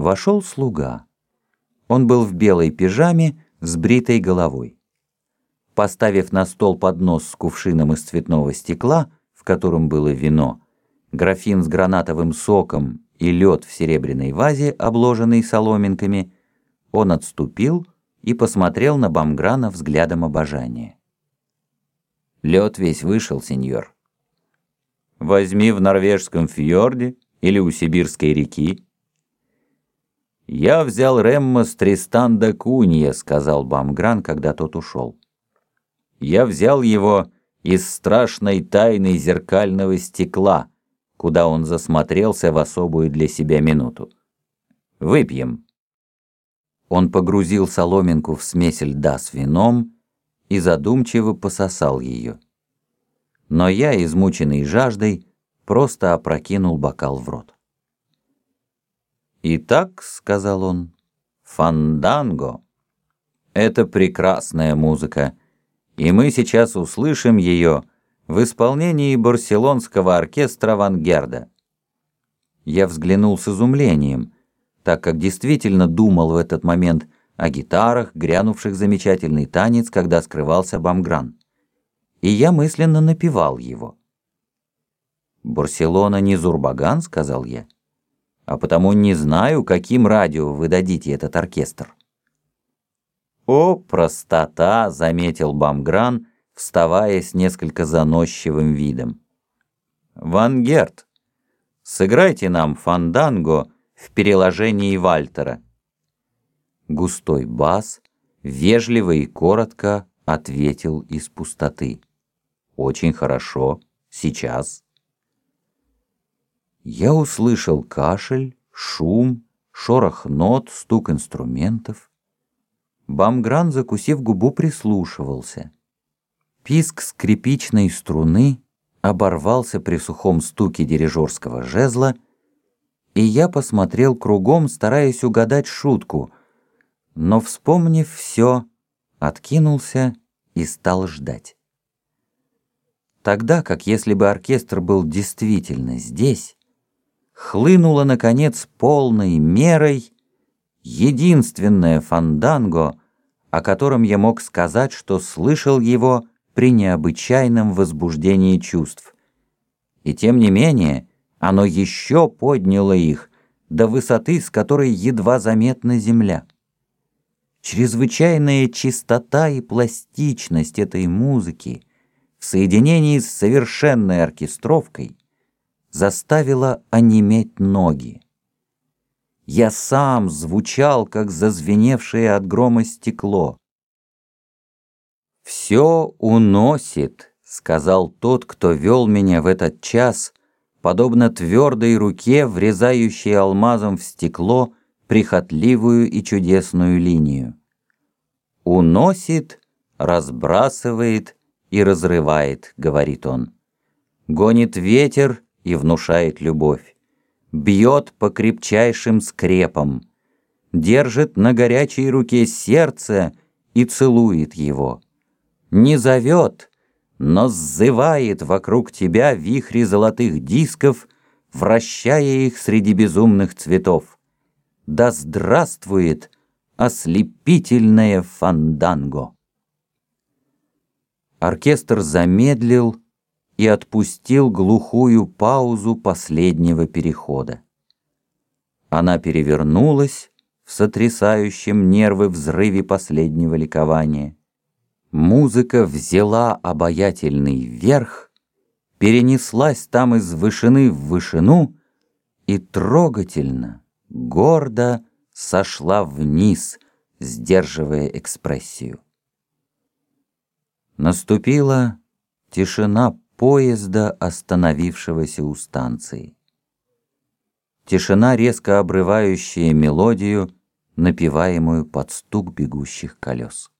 Вошел слуга. Он был в белой пижаме с бритой головой. Поставив на стол поднос с кувшином из цветного стекла, в котором было вино, графин с гранатовым соком и лед в серебряной вазе, обложенный соломинками, он отступил и посмотрел на Бамграна взглядом обожания. «Лед весь вышел, сеньор». «Возьми в норвежском фьорде или у сибирской реки». «Я взял Ремма с Тристанда Кунья», — сказал Бамгран, когда тот ушел. «Я взял его из страшной тайны зеркального стекла, куда он засмотрелся в особую для себя минуту. Выпьем». Он погрузил соломинку в смесь льда с вином и задумчиво пососал ее. Но я, измученный жаждой, просто опрокинул бокал в рот. «Итак», — сказал он, — «фанданго». Это прекрасная музыка, и мы сейчас услышим ее в исполнении барселонского оркестра Вангерда. Я взглянул с изумлением, так как действительно думал в этот момент о гитарах, грянувших замечательный танец, когда скрывался Бамгран. И я мысленно напевал его. «Барселона не Зурбаган», — сказал я а потому не знаю, каким радио вы дадите этот оркестр». «О, простота!» — заметил Бамгран, вставая с несколько заносчивым видом. «Ван Герт, сыграйте нам фанданго в переложении Вальтера». Густой бас вежливо и коротко ответил из пустоты. «Очень хорошо. Сейчас». Я услышал кашель, шум, шорох нот, стук инструментов. Бамгран, закусив губу, прислушивался. Писк скрипичной струны оборвался при сухом стуке дирижерского жезла, и я посмотрел кругом, стараясь угадать шутку, но, вспомнив все, откинулся и стал ждать. Тогда, как если бы оркестр был действительно здесь, хлынула, наконец, полной мерой единственное фанданго, о котором я мог сказать, что слышал его при необычайном возбуждении чувств. И тем не менее, оно еще подняло их до высоты, с которой едва заметна земля. Чрезвычайная чистота и пластичность этой музыки в соединении с совершенной оркестровкой заставила онеметь ноги. Я сам звучал, как зазвеневшее от грома стекло. «Все уносит», — сказал тот, кто вел меня в этот час, подобно твердой руке, врезающей алмазом в стекло прихотливую и чудесную линию. «Уносит, разбрасывает и разрывает», — говорит он. «Гонит ветер и внушает любовь. Бьет по крепчайшим скрепам, держит на горячей руке сердце и целует его. Не зовет, но сзывает вокруг тебя вихри золотых дисков, вращая их среди безумных цветов. Да здравствует ослепительное фанданго! Оркестр замедлил, и отпустил глухую паузу последнего перехода. Она перевернулась в сотрясающем нервы взрыве последнего ликования. Музыка взяла обаятельный верх, перенеслась там из вышины в вышину и трогательно, гордо сошла вниз, сдерживая экспрессию. Наступила тишина поезда, остановившегося у станции. Тишина, резко обрывающая мелодию, напеваемую под стук бегущих колес.